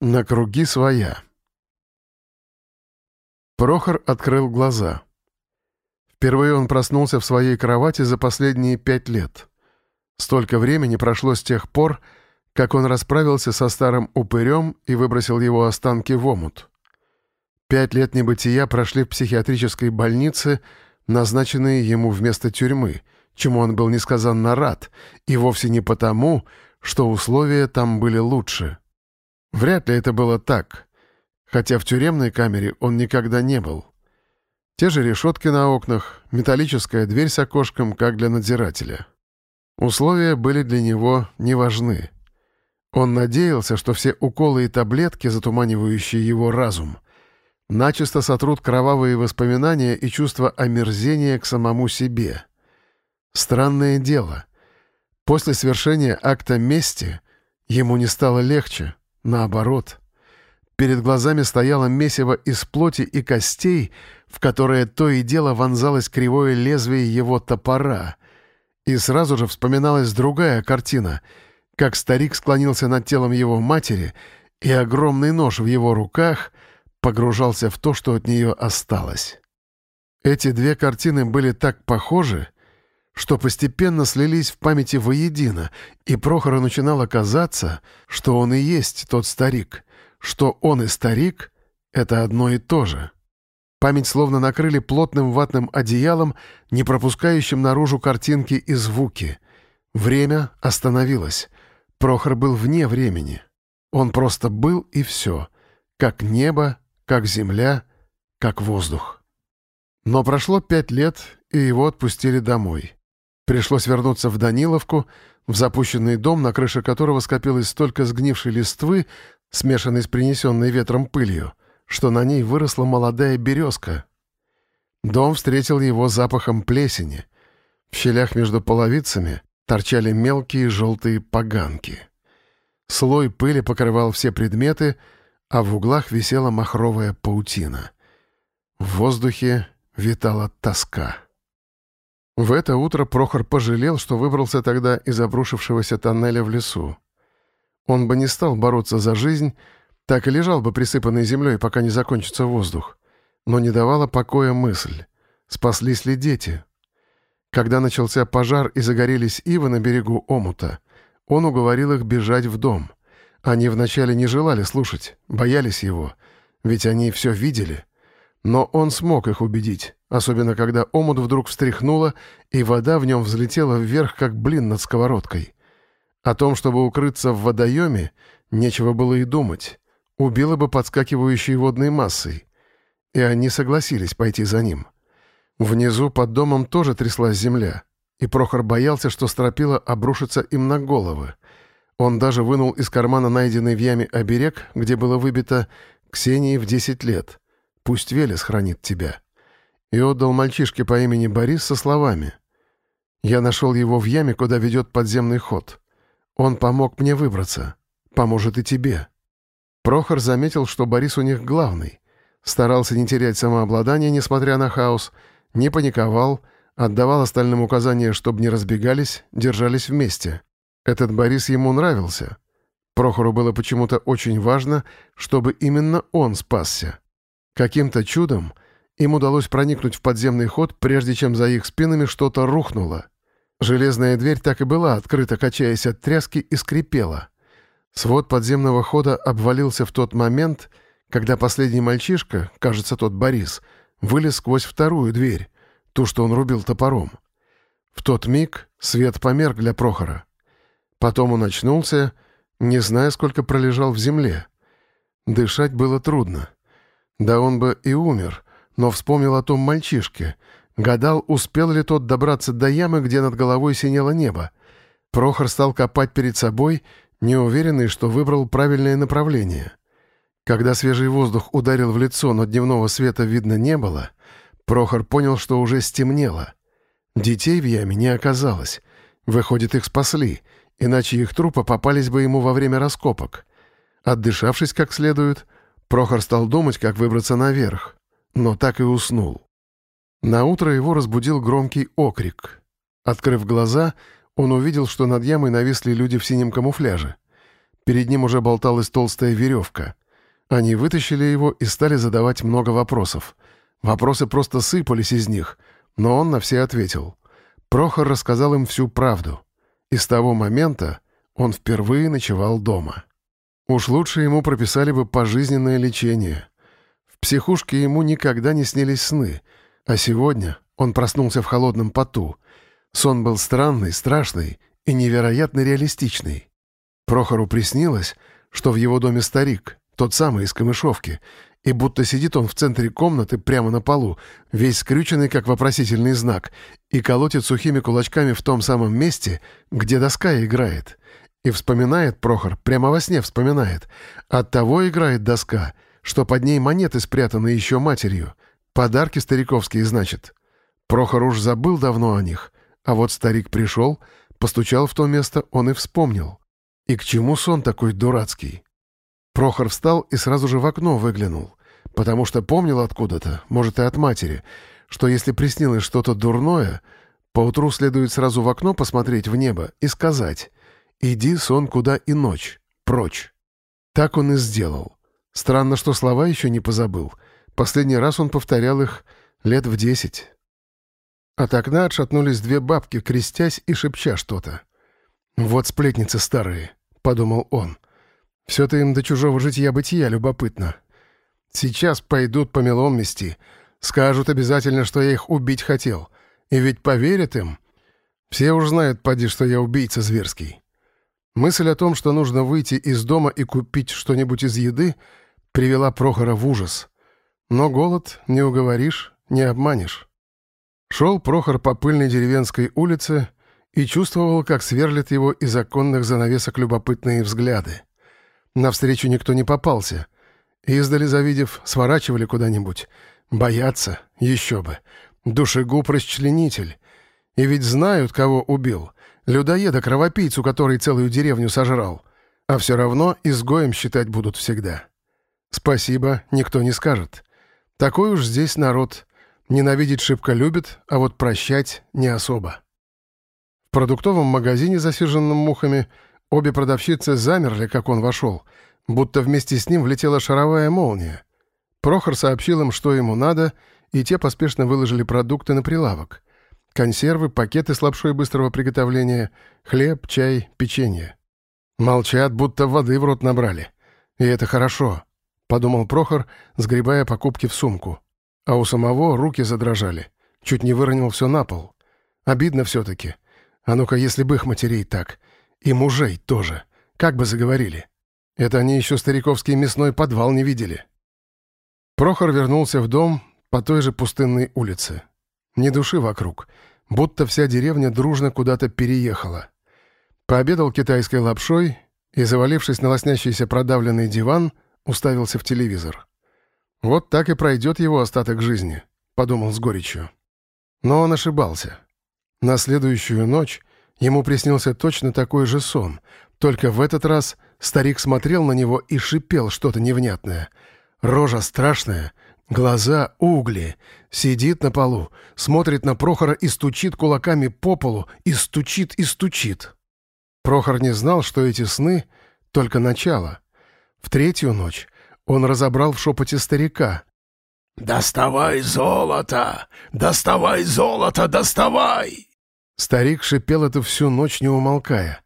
На круги своя. Прохор открыл глаза. Впервые он проснулся в своей кровати за последние пять лет. Столько времени прошло с тех пор, как он расправился со старым упырем и выбросил его останки в омут. Пять лет небытия прошли в психиатрической больнице, назначенные ему вместо тюрьмы, чему он был несказанно рад, и вовсе не потому, что условия там были лучше. Вряд ли это было так, хотя в тюремной камере он никогда не был. Те же решетки на окнах, металлическая дверь с окошком, как для надзирателя. Условия были для него не важны. Он надеялся, что все уколы и таблетки, затуманивающие его разум, начисто сотрут кровавые воспоминания и чувство омерзения к самому себе. Странное дело. После свершения акта мести ему не стало легче, Наоборот. Перед глазами стояло месиво из плоти и костей, в которое то и дело вонзалось кривое лезвие его топора. И сразу же вспоминалась другая картина, как старик склонился над телом его матери, и огромный нож в его руках погружался в то, что от нее осталось. Эти две картины были так похожи, что постепенно слились в памяти воедино, и Прохору начинало казаться, что он и есть тот старик, что он и старик — это одно и то же. Память словно накрыли плотным ватным одеялом, не пропускающим наружу картинки и звуки. Время остановилось. Прохор был вне времени. Он просто был и все. Как небо, как земля, как воздух. Но прошло пять лет, и его отпустили домой. Пришлось вернуться в Даниловку, в запущенный дом, на крыше которого скопилось столько сгнившей листвы, смешанной с принесенной ветром пылью, что на ней выросла молодая березка. Дом встретил его запахом плесени. В щелях между половицами торчали мелкие желтые поганки. Слой пыли покрывал все предметы, а в углах висела махровая паутина. В воздухе витала тоска. В это утро Прохор пожалел, что выбрался тогда из обрушившегося тоннеля в лесу. Он бы не стал бороться за жизнь, так и лежал бы присыпанной землей, пока не закончится воздух. Но не давала покоя мысль, спаслись ли дети. Когда начался пожар и загорелись ивы на берегу омута, он уговорил их бежать в дом. Они вначале не желали слушать, боялись его, ведь они все видели. Но он смог их убедить особенно когда омут вдруг встряхнуло, и вода в нем взлетела вверх, как блин над сковородкой. О том, чтобы укрыться в водоеме, нечего было и думать. Убило бы подскакивающей водной массой. И они согласились пойти за ним. Внизу под домом тоже тряслась земля, и Прохор боялся, что стропила обрушится им на головы. Он даже вынул из кармана найденный в яме оберег, где было выбито «Ксении в десять лет. Пусть Велес хранит тебя» и отдал мальчишке по имени Борис со словами «Я нашел его в яме, куда ведет подземный ход. Он помог мне выбраться. Поможет и тебе». Прохор заметил, что Борис у них главный. Старался не терять самообладание, несмотря на хаос, не паниковал, отдавал остальным указания, чтобы не разбегались, держались вместе. Этот Борис ему нравился. Прохору было почему-то очень важно, чтобы именно он спасся. Каким-то чудом — им удалось проникнуть в подземный ход, прежде чем за их спинами что-то рухнуло. Железная дверь так и была открыта, качаясь от тряски, и скрипела. Свод подземного хода обвалился в тот момент, когда последний мальчишка, кажется, тот Борис, вылез сквозь вторую дверь, ту, что он рубил топором. В тот миг свет померк для Прохора. Потом он очнулся, не зная, сколько пролежал в земле. Дышать было трудно. Да он бы и умер — но вспомнил о том мальчишке. Гадал, успел ли тот добраться до ямы, где над головой синело небо. Прохор стал копать перед собой, неуверенный, что выбрал правильное направление. Когда свежий воздух ударил в лицо, но дневного света видно не было, Прохор понял, что уже стемнело. Детей в яме не оказалось. Выходит, их спасли, иначе их трупы попались бы ему во время раскопок. Отдышавшись как следует, Прохор стал думать, как выбраться наверх но так и уснул. Наутро его разбудил громкий окрик. Открыв глаза, он увидел, что над ямой нависли люди в синем камуфляже. Перед ним уже болталась толстая веревка. Они вытащили его и стали задавать много вопросов. Вопросы просто сыпались из них, но он на все ответил. Прохор рассказал им всю правду. И с того момента он впервые ночевал дома. Уж лучше ему прописали бы пожизненное лечение. В психушке ему никогда не снились сны, а сегодня он проснулся в холодном поту. Сон был странный, страшный и невероятно реалистичный. Прохору приснилось, что в его доме старик, тот самый из камышовки, и будто сидит он в центре комнаты прямо на полу, весь скрюченный, как вопросительный знак, и колотит сухими кулачками в том самом месте, где доска играет. И вспоминает Прохор, прямо во сне вспоминает. От того играет доска, что под ней монеты спрятаны еще матерью. Подарки стариковские, значит. Прохор уж забыл давно о них, а вот старик пришел, постучал в то место, он и вспомнил. И к чему сон такой дурацкий? Прохор встал и сразу же в окно выглянул, потому что помнил откуда-то, может, и от матери, что если приснилось что-то дурное, поутру следует сразу в окно посмотреть в небо и сказать «Иди, сон, куда и ночь, прочь». Так он и сделал. Странно, что слова еще не позабыл. Последний раз он повторял их лет в десять. От окна отшатнулись две бабки, крестясь и шепча что-то. «Вот сплетницы старые», — подумал он. Все-то им до чужого житья-бытия любопытно. Сейчас пойдут по мелом мести. Скажут обязательно, что я их убить хотел. И ведь поверят им. Все уж знают, поди, что я убийца зверский. Мысль о том, что нужно выйти из дома и купить что-нибудь из еды, привела Прохора в ужас. Но голод не уговоришь, не обманешь. Шел Прохор по пыльной деревенской улице и чувствовал, как сверлят его из оконных занавесок любопытные взгляды. Навстречу никто не попался. Издали, завидев, сворачивали куда-нибудь. Боятся, еще бы. Душегуб-расчленитель. И ведь знают, кого убил. Людоеда-кровопийцу, который целую деревню сожрал. А все равно изгоем считать будут всегда. Спасибо никто не скажет. Такой уж здесь народ. Ненавидеть шибко любит, а вот прощать не особо. В продуктовом магазине, засиженном мухами, Обе продавщицы замерли, как он вошел, будто вместе с ним влетела шаровая молния. Прохор сообщил им, что ему надо, и те поспешно выложили продукты на прилавок. Консервы, пакеты с лапшой быстрого приготовления, хлеб, чай, печенье. Молчат, будто воды в рот набрали. И это хорошо, — подумал Прохор, сгребая покупки в сумку. А у самого руки задрожали. Чуть не выронил все на пол. Обидно все-таки. А ну-ка, если бы их матерей так. И мужей тоже. Как бы заговорили. Это они еще стариковский мясной подвал не видели. Прохор вернулся в дом по той же пустынной улице. Ни души вокруг. Будто вся деревня дружно куда-то переехала. Пообедал китайской лапшой и, завалившись на лоснящийся продавленный диван, уставился в телевизор. «Вот так и пройдет его остаток жизни», — подумал с горечью. Но он ошибался. На следующую ночь Ему приснился точно такой же сон, только в этот раз старик смотрел на него и шипел что-то невнятное. Рожа страшная, глаза угли, сидит на полу, смотрит на Прохора и стучит кулаками по полу, и стучит, и стучит. Прохор не знал, что эти сны — только начало. В третью ночь он разобрал в шепоте старика. «Доставай золото! Доставай золото! Доставай!» Старик шипел это всю ночь, не умолкая.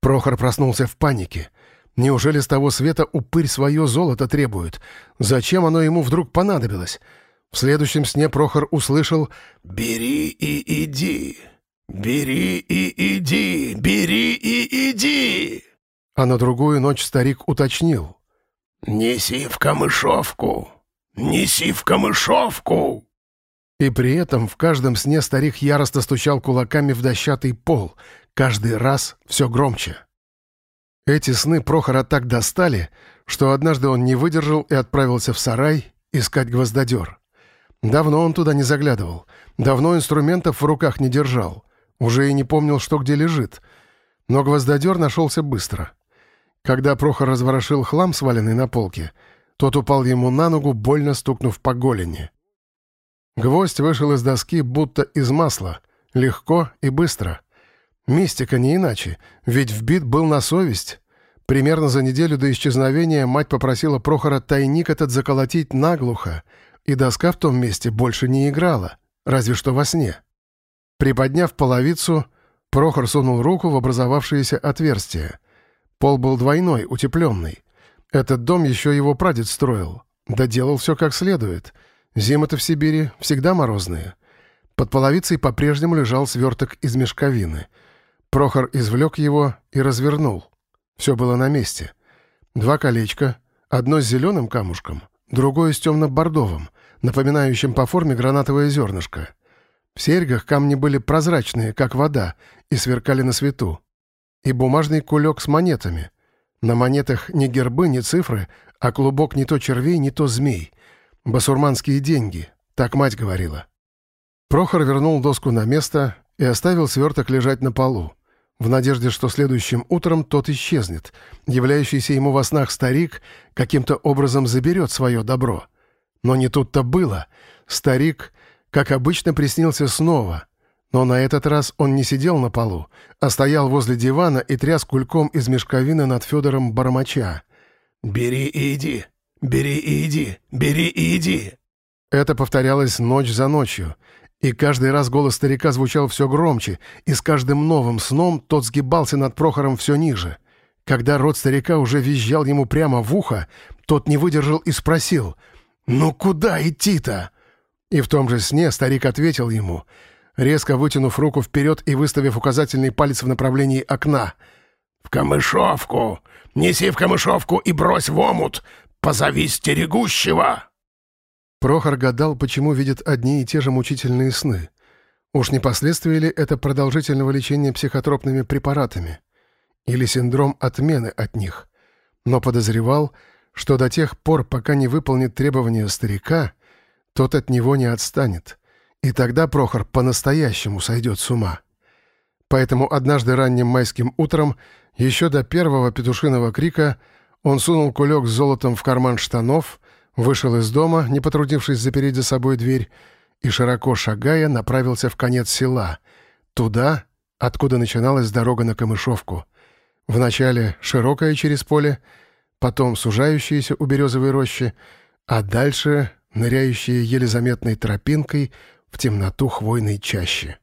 Прохор проснулся в панике. Неужели с того света упырь свое золото требует? Зачем оно ему вдруг понадобилось? В следующем сне Прохор услышал «Бери и иди! Бери и иди! Бери и иди!» А на другую ночь старик уточнил «Неси в камышовку! Неси в камышовку!» И при этом в каждом сне старик яростно стучал кулаками в дощатый пол, каждый раз все громче. Эти сны Прохора так достали, что однажды он не выдержал и отправился в сарай искать гвоздодер. Давно он туда не заглядывал, давно инструментов в руках не держал, уже и не помнил, что где лежит. Но гвоздодер нашелся быстро. Когда Прохор разворошил хлам, сваленный на полке, тот упал ему на ногу, больно стукнув по голени. Гвоздь вышел из доски будто из масла, легко и быстро. Мистика не иначе, ведь вбит был на совесть. Примерно за неделю до исчезновения мать попросила Прохора тайник этот заколотить наглухо, и доска в том месте больше не играла, разве что во сне. Приподняв половицу, Прохор сунул руку в образовавшееся отверстие. Пол был двойной, утепленный. Этот дом еще его прадед строил. Да делал все как следует. Зимы-то в Сибири всегда морозные. Под половицей по-прежнему лежал сверток из мешковины. Прохор извлек его и развернул. Все было на месте. Два колечка, одно с зеленым камушком, другое с темно-бордовым, напоминающим по форме гранатовое зернышко. В серьгах камни были прозрачные, как вода, и сверкали на свету. И бумажный кулек с монетами. На монетах ни гербы, ни цифры, а клубок не то червей, не то змей. Басурманские деньги, так мать говорила. Прохор вернул доску на место и оставил сверток лежать на полу в надежде, что следующим утром тот исчезнет. Являющийся ему во снах старик каким-то образом заберет свое добро. Но не тут-то было. Старик, как обычно, приснился снова. Но на этот раз он не сидел на полу, а стоял возле дивана и тряс кульком из мешковины над Федором Бармача. «Бери и иди! Бери и иди! Бери и иди!» Это повторялось ночь за ночью — и каждый раз голос старика звучал все громче, и с каждым новым сном тот сгибался над Прохором все ниже. Когда рот старика уже визжал ему прямо в ухо, тот не выдержал и спросил «Ну куда идти-то?» И в том же сне старик ответил ему, резко вытянув руку вперед и выставив указательный палец в направлении окна. «В камышовку! Неси в камышовку и брось в омут! Позови стерегущего!» Прохор гадал, почему видит одни и те же мучительные сны. Уж не последствия ли это продолжительного лечения психотропными препаратами? Или синдром отмены от них? Но подозревал, что до тех пор, пока не выполнит требования старика, тот от него не отстанет. И тогда Прохор по-настоящему сойдет с ума. Поэтому однажды ранним майским утром, еще до первого петушиного крика, он сунул кулек с золотом в карман штанов — Вышел из дома, не потрудившись запереть за собой дверь, и, широко шагая, направился в конец села, туда, откуда начиналась дорога на Камышовку. Вначале широкая через поле, потом сужающаяся у березовой рощи, а дальше ныряющая еле заметной тропинкой в темноту хвойной чащи.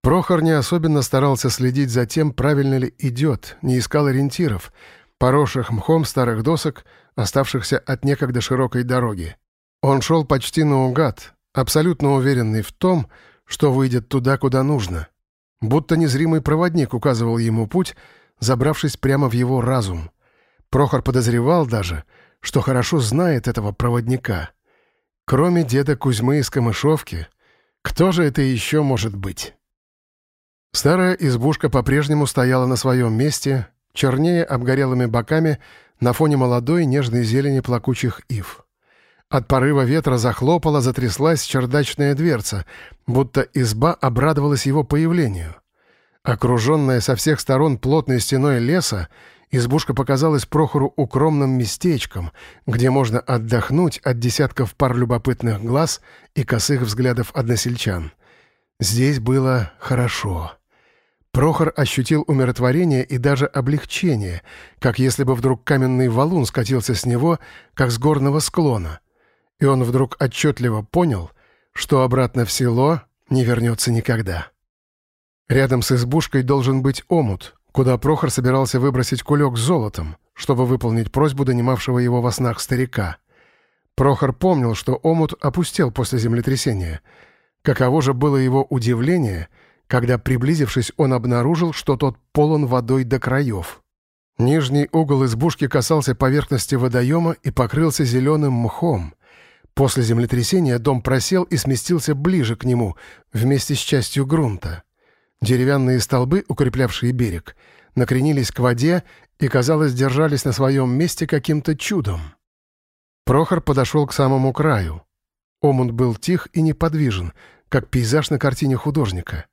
Прохор не особенно старался следить за тем, правильно ли идет, не искал ориентиров, поросших мхом старых досок — оставшихся от некогда широкой дороги. Он шел почти наугад, абсолютно уверенный в том, что выйдет туда, куда нужно. Будто незримый проводник указывал ему путь, забравшись прямо в его разум. Прохор подозревал даже, что хорошо знает этого проводника. Кроме деда Кузьмы из Камышовки, кто же это еще может быть? Старая избушка по-прежнему стояла на своем месте, чернее обгорелыми боками на фоне молодой нежной зелени плакучих ив. От порыва ветра захлопала, затряслась чердачная дверца, будто изба обрадовалась его появлению. Окруженная со всех сторон плотной стеной леса, избушка показалась Прохору укромным местечком, где можно отдохнуть от десятков пар любопытных глаз и косых взглядов односельчан. Здесь было хорошо. Прохор ощутил умиротворение и даже облегчение, как если бы вдруг каменный валун скатился с него, как с горного склона. И он вдруг отчетливо понял, что обратно в село не вернется никогда. Рядом с избушкой должен быть омут, куда Прохор собирался выбросить кулек с золотом, чтобы выполнить просьбу донимавшего его во снах старика. Прохор помнил, что омут опустел после землетрясения. Каково же было его удивление — когда, приблизившись, он обнаружил, что тот полон водой до краев. Нижний угол избушки касался поверхности водоема и покрылся зеленым мхом. После землетрясения дом просел и сместился ближе к нему, вместе с частью грунта. Деревянные столбы, укреплявшие берег, накренились к воде и, казалось, держались на своем месте каким-то чудом. Прохор подошел к самому краю. Омут был тих и неподвижен, как пейзаж на картине художника —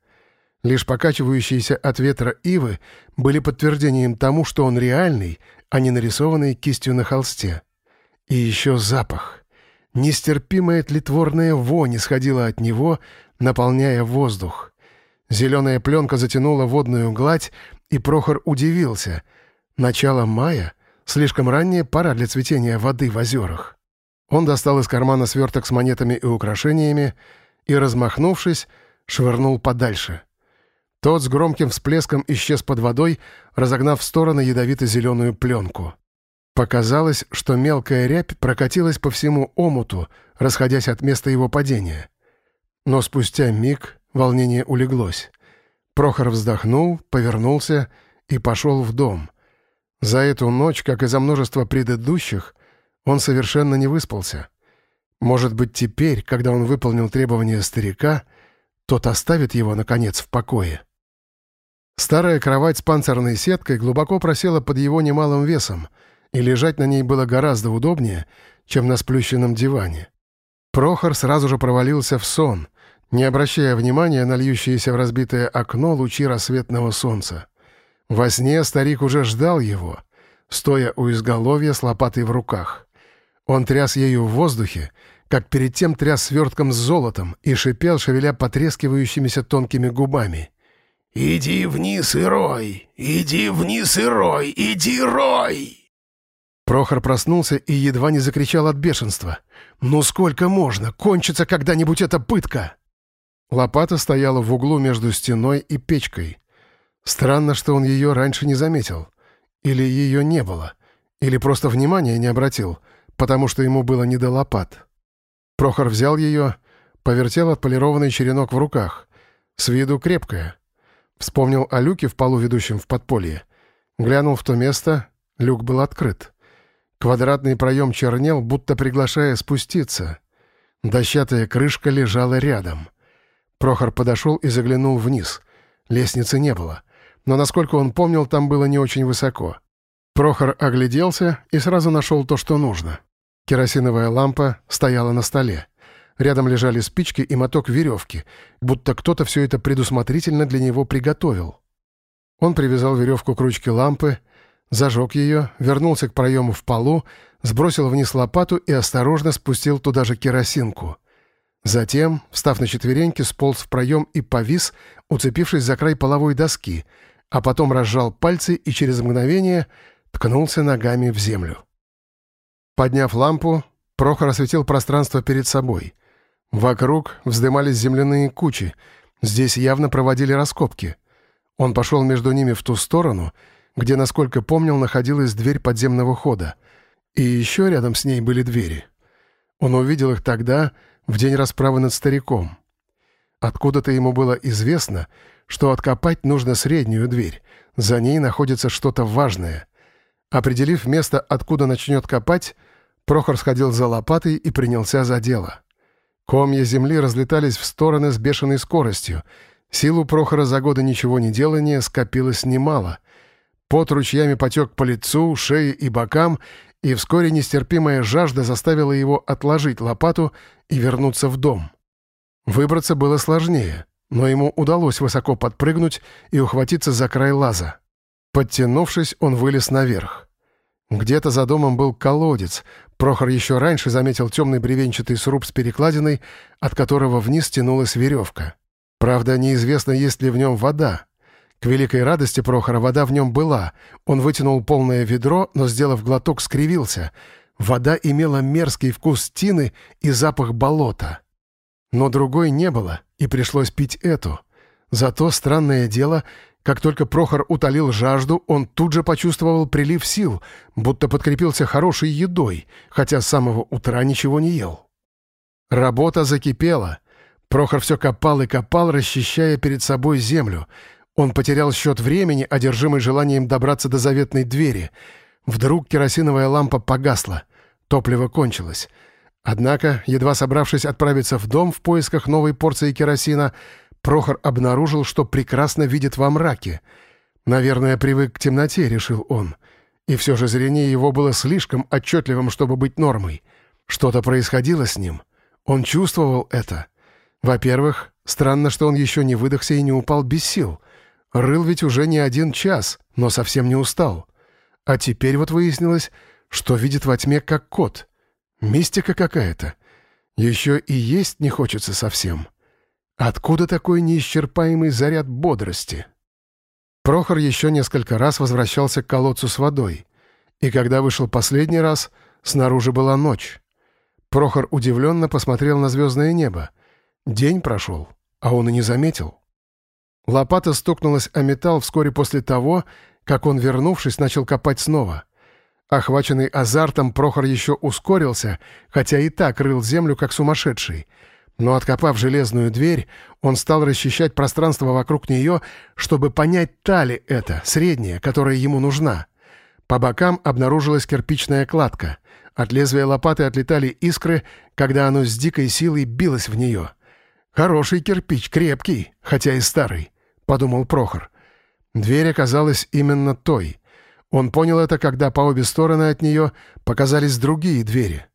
Лишь покачивающиеся от ветра ивы были подтверждением тому, что он реальный, а не нарисованный кистью на холсте. И еще запах. Нестерпимая тлетворная вонь исходила от него, наполняя воздух. Зеленая пленка затянула водную гладь, и Прохор удивился. Начало мая — слишком ранняя пора для цветения воды в озерах. Он достал из кармана сверток с монетами и украшениями и, размахнувшись, швырнул подальше. Тот с громким всплеском исчез под водой, разогнав в стороны ядовито-зеленую пленку. Показалось, что мелкая рябь прокатилась по всему омуту, расходясь от места его падения. Но спустя миг волнение улеглось. Прохор вздохнул, повернулся и пошел в дом. За эту ночь, как и за множество предыдущих, он совершенно не выспался. Может быть, теперь, когда он выполнил требования старика, тот оставит его, наконец, в покое. Старая кровать с панцирной сеткой глубоко просела под его немалым весом, и лежать на ней было гораздо удобнее, чем на сплющенном диване. Прохор сразу же провалился в сон, не обращая внимания на льющееся в разбитое окно лучи рассветного солнца. Во сне старик уже ждал его, стоя у изголовья с лопатой в руках. Он тряс ею в воздухе, как перед тем тряс свертком с золотом и шипел, шевеля потрескивающимися тонкими губами. «Иди вниз и рой! Иди вниз и рой! Иди рой!» Прохор проснулся и едва не закричал от бешенства. «Ну сколько можно? Кончится когда-нибудь эта пытка!» Лопата стояла в углу между стеной и печкой. Странно, что он ее раньше не заметил. Или ее не было. Или просто внимания не обратил, потому что ему было не до лопат. Прохор взял ее, повертел отполированный черенок в руках. С виду крепкая. Вспомнил о люке в полу, ведущем в подполье. Глянул в то место, люк был открыт. Квадратный проем чернел, будто приглашая спуститься. Дощатая крышка лежала рядом. Прохор подошел и заглянул вниз. Лестницы не было. Но, насколько он помнил, там было не очень высоко. Прохор огляделся и сразу нашел то, что нужно. Керосиновая лампа стояла на столе. Рядом лежали спички и моток веревки, будто кто-то все это предусмотрительно для него приготовил. Он привязал веревку к ручке лампы, зажег ее, вернулся к проему в полу, сбросил вниз лопату и осторожно спустил туда же керосинку. Затем, встав на четвереньки, сполз в проем и повис, уцепившись за край половой доски, а потом разжал пальцы и через мгновение ткнулся ногами в землю. Подняв лампу, Прохор осветил пространство перед собой. Вокруг вздымались земляные кучи. Здесь явно проводили раскопки. Он пошел между ними в ту сторону, где, насколько помнил, находилась дверь подземного хода. И еще рядом с ней были двери. Он увидел их тогда, в день расправы над стариком. Откуда-то ему было известно, что откопать нужно среднюю дверь. За ней находится что-то важное. Определив место, откуда начнет копать, Прохор сходил за лопатой и принялся за дело. Комья земли разлетались в стороны с бешеной скоростью. Силу Прохора за годы ничего не делания скопилось немало. Пот ручьями потек по лицу, шее и бокам, и вскоре нестерпимая жажда заставила его отложить лопату и вернуться в дом. Выбраться было сложнее, но ему удалось высоко подпрыгнуть и ухватиться за край лаза. Подтянувшись, он вылез наверх. Где-то за домом был колодец. Прохор еще раньше заметил темный бревенчатый сруб с перекладиной, от которого вниз тянулась веревка. Правда, неизвестно, есть ли в нем вода. К великой радости Прохора вода в нем была. Он вытянул полное ведро, но, сделав глоток, скривился. Вода имела мерзкий вкус тины и запах болота. Но другой не было, и пришлось пить эту. Зато, странное дело, как только Прохор утолил жажду, он тут же почувствовал прилив сил, будто подкрепился хорошей едой, хотя с самого утра ничего не ел. Работа закипела. Прохор все копал и копал, расчищая перед собой землю. Он потерял счет времени, одержимый желанием добраться до заветной двери. Вдруг керосиновая лампа погасла. Топливо кончилось. Однако, едва собравшись отправиться в дом в поисках новой порции керосина, Прохор обнаружил, что прекрасно видит во мраке. Наверное, привык к темноте, решил он. И все же зрение его было слишком отчетливым, чтобы быть нормой. Что-то происходило с ним. Он чувствовал это. Во-первых, странно, что он еще не выдохся и не упал без сил. Рыл ведь уже не один час, но совсем не устал. А теперь вот выяснилось, что видит во тьме как кот. Мистика какая-то. Еще и есть не хочется совсем. Откуда такой неисчерпаемый заряд бодрости? Прохор еще несколько раз возвращался к колодцу с водой, и когда вышел последний раз, снаружи была ночь. Прохор удивленно посмотрел на звездное небо. День прошел, а он и не заметил. Лопата стукнулась о металл вскоре после того, как он, вернувшись, начал копать снова. Охваченный азартом, Прохор еще ускорился, хотя и так рыл землю, как сумасшедший — но, откопав железную дверь, он стал расчищать пространство вокруг нее, чтобы понять, та ли это, средняя, которая ему нужна. По бокам обнаружилась кирпичная кладка. От лезвия лопаты отлетали искры, когда оно с дикой силой билось в нее. «Хороший кирпич, крепкий, хотя и старый», — подумал Прохор. Дверь оказалась именно той. Он понял это, когда по обе стороны от нее показались другие двери.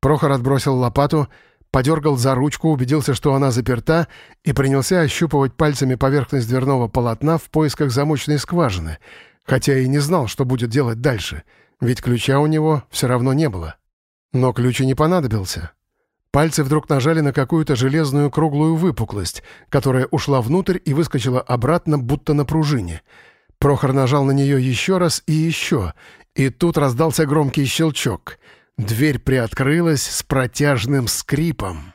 Прохор отбросил лопату — подергал за ручку, убедился, что она заперта, и принялся ощупывать пальцами поверхность дверного полотна в поисках замочной скважины, хотя и не знал, что будет делать дальше, ведь ключа у него все равно не было. Но ключ и не понадобился. Пальцы вдруг нажали на какую-то железную круглую выпуклость, которая ушла внутрь и выскочила обратно, будто на пружине. Прохор нажал на нее еще раз и еще, и тут раздался громкий щелчок — Дверь приоткрылась с протяжным скрипом.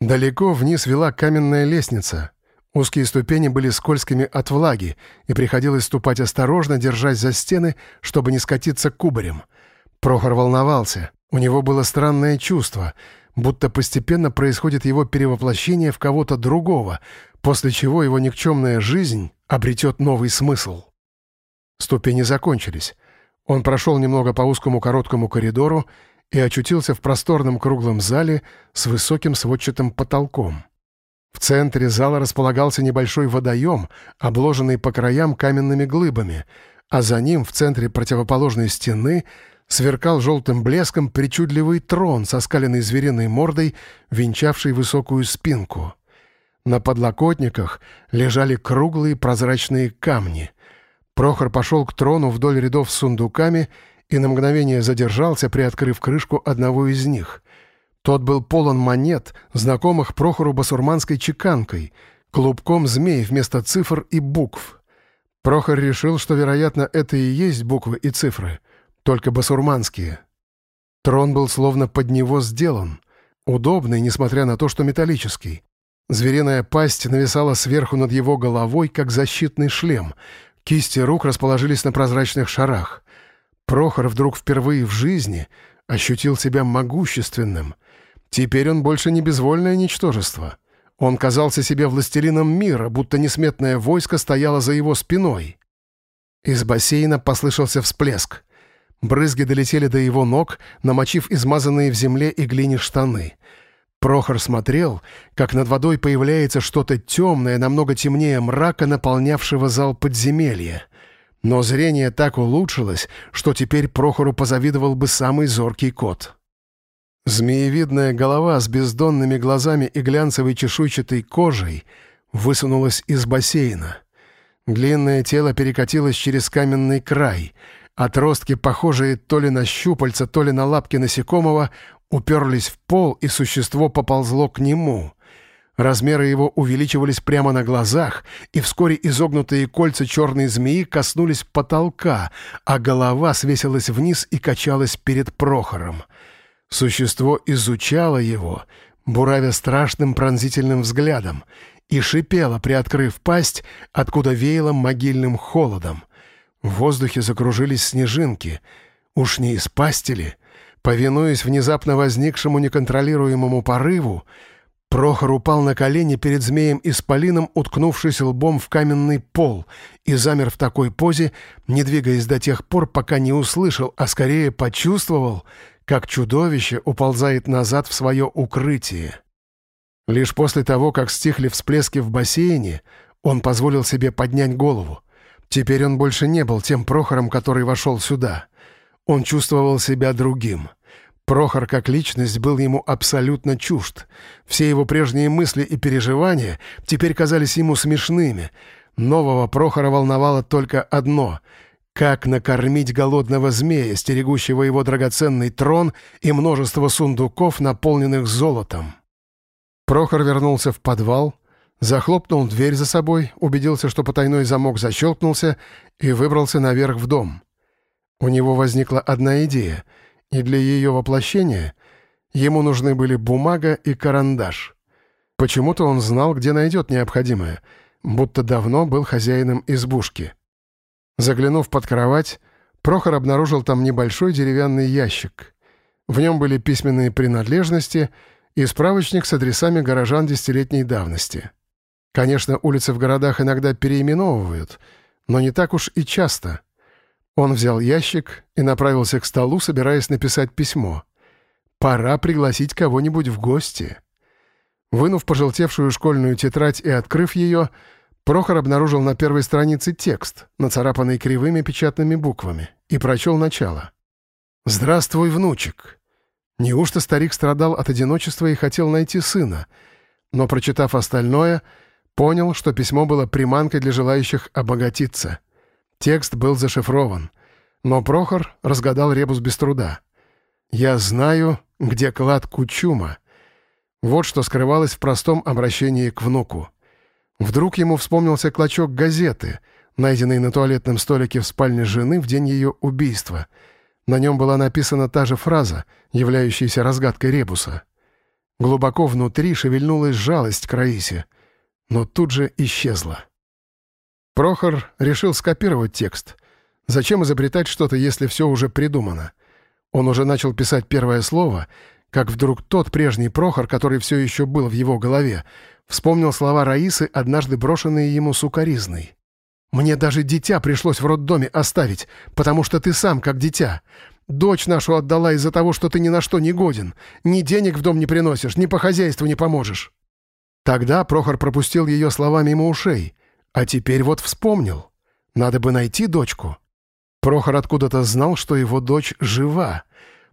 Далеко вниз вела каменная лестница. Узкие ступени были скользкими от влаги, и приходилось ступать осторожно, держась за стены, чтобы не скатиться кубарем. Прохор волновался. У него было странное чувство, будто постепенно происходит его перевоплощение в кого-то другого, после чего его никчемная жизнь обретет новый смысл. Ступени закончились. Он прошел немного по узкому короткому коридору и очутился в просторном круглом зале с высоким сводчатым потолком. В центре зала располагался небольшой водоем, обложенный по краям каменными глыбами, а за ним в центре противоположной стены сверкал желтым блеском причудливый трон со скаленной звериной мордой, венчавший высокую спинку. На подлокотниках лежали круглые прозрачные камни. Прохор пошел к трону вдоль рядов с сундуками и на мгновение задержался, приоткрыв крышку одного из них. Тот был полон монет, знакомых Прохору басурманской чеканкой, клубком змей вместо цифр и букв. Прохор решил, что, вероятно, это и есть буквы и цифры, только басурманские. Трон был словно под него сделан, удобный, несмотря на то, что металлический. Звериная пасть нависала сверху над его головой, как защитный шлем — Кисти рук расположились на прозрачных шарах. Прохор вдруг впервые в жизни ощутил себя могущественным. Теперь он больше не безвольное ничтожество. Он казался себе властелином мира, будто несметное войско стояло за его спиной. Из бассейна послышался всплеск. Брызги долетели до его ног, намочив измазанные в земле и глине штаны — Прохор смотрел, как над водой появляется что-то темное, намного темнее мрака, наполнявшего зал подземелья. Но зрение так улучшилось, что теперь Прохору позавидовал бы самый зоркий кот. Змеевидная голова с бездонными глазами и глянцевой чешуйчатой кожей высунулась из бассейна. Длинное тело перекатилось через каменный край. Отростки, похожие то ли на щупальца, то ли на лапки насекомого, уперлись в пол, и существо поползло к нему. Размеры его увеличивались прямо на глазах, и вскоре изогнутые кольца черной змеи коснулись потолка, а голова свесилась вниз и качалась перед Прохором. Существо изучало его, буравя страшным пронзительным взглядом, и шипело, приоткрыв пасть, откуда веяло могильным холодом. В воздухе закружились снежинки. Уж не из пасти ли? Повинуясь внезапно возникшему неконтролируемому порыву, Прохор упал на колени перед змеем-исполином, уткнувшись лбом в каменный пол, и замер в такой позе, не двигаясь до тех пор, пока не услышал, а скорее почувствовал, как чудовище уползает назад в свое укрытие. Лишь после того, как стихли всплески в бассейне, он позволил себе поднять голову. Теперь он больше не был тем Прохором, который вошел сюда. Он чувствовал себя другим. Прохор как личность был ему абсолютно чужд. Все его прежние мысли и переживания теперь казались ему смешными. Нового Прохора волновало только одно — как накормить голодного змея, стерегущего его драгоценный трон и множество сундуков, наполненных золотом. Прохор вернулся в подвал, Захлопнул дверь за собой, убедился, что потайной замок защелкнулся и выбрался наверх в дом. У него возникла одна идея, и для ее воплощения ему нужны были бумага и карандаш. Почему-то он знал, где найдет необходимое, будто давно был хозяином избушки. Заглянув под кровать, Прохор обнаружил там небольшой деревянный ящик. В нем были письменные принадлежности и справочник с адресами горожан десятилетней давности. Конечно, улицы в городах иногда переименовывают, но не так уж и часто. Он взял ящик и направился к столу, собираясь написать письмо. «Пора пригласить кого-нибудь в гости». Вынув пожелтевшую школьную тетрадь и открыв ее, Прохор обнаружил на первой странице текст, нацарапанный кривыми печатными буквами, и прочел начало. «Здравствуй, внучек!» Неужто старик страдал от одиночества и хотел найти сына, но, прочитав остальное, Понял, что письмо было приманкой для желающих обогатиться. Текст был зашифрован. Но Прохор разгадал ребус без труда. «Я знаю, где клад Кучума». Вот что скрывалось в простом обращении к внуку. Вдруг ему вспомнился клочок газеты, найденный на туалетном столике в спальне жены в день ее убийства. На нем была написана та же фраза, являющаяся разгадкой ребуса. Глубоко внутри шевельнулась жалость к Раисе — но тут же исчезла. Прохор решил скопировать текст. Зачем изобретать что-то, если все уже придумано? Он уже начал писать первое слово, как вдруг тот прежний Прохор, который все еще был в его голове, вспомнил слова Раисы, однажды брошенные ему сукаризной. «Мне даже дитя пришлось в роддоме оставить, потому что ты сам как дитя. Дочь нашу отдала из-за того, что ты ни на что не годен. Ни денег в дом не приносишь, ни по хозяйству не поможешь». Тогда Прохор пропустил ее слова мимо ушей, а теперь вот вспомнил. Надо бы найти дочку. Прохор откуда-то знал, что его дочь жива.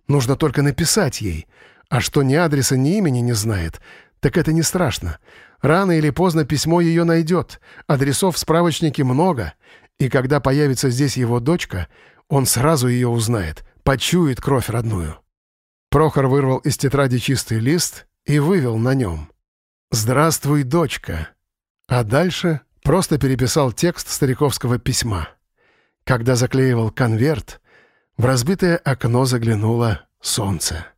Нужно только написать ей. А что ни адреса, ни имени не знает, так это не страшно. Рано или поздно письмо ее найдет. Адресов в справочнике много. И когда появится здесь его дочка, он сразу ее узнает, почует кровь родную. Прохор вырвал из тетради чистый лист и вывел на нем. «Здравствуй, дочка». А дальше просто переписал текст стариковского письма. Когда заклеивал конверт, в разбитое окно заглянуло солнце.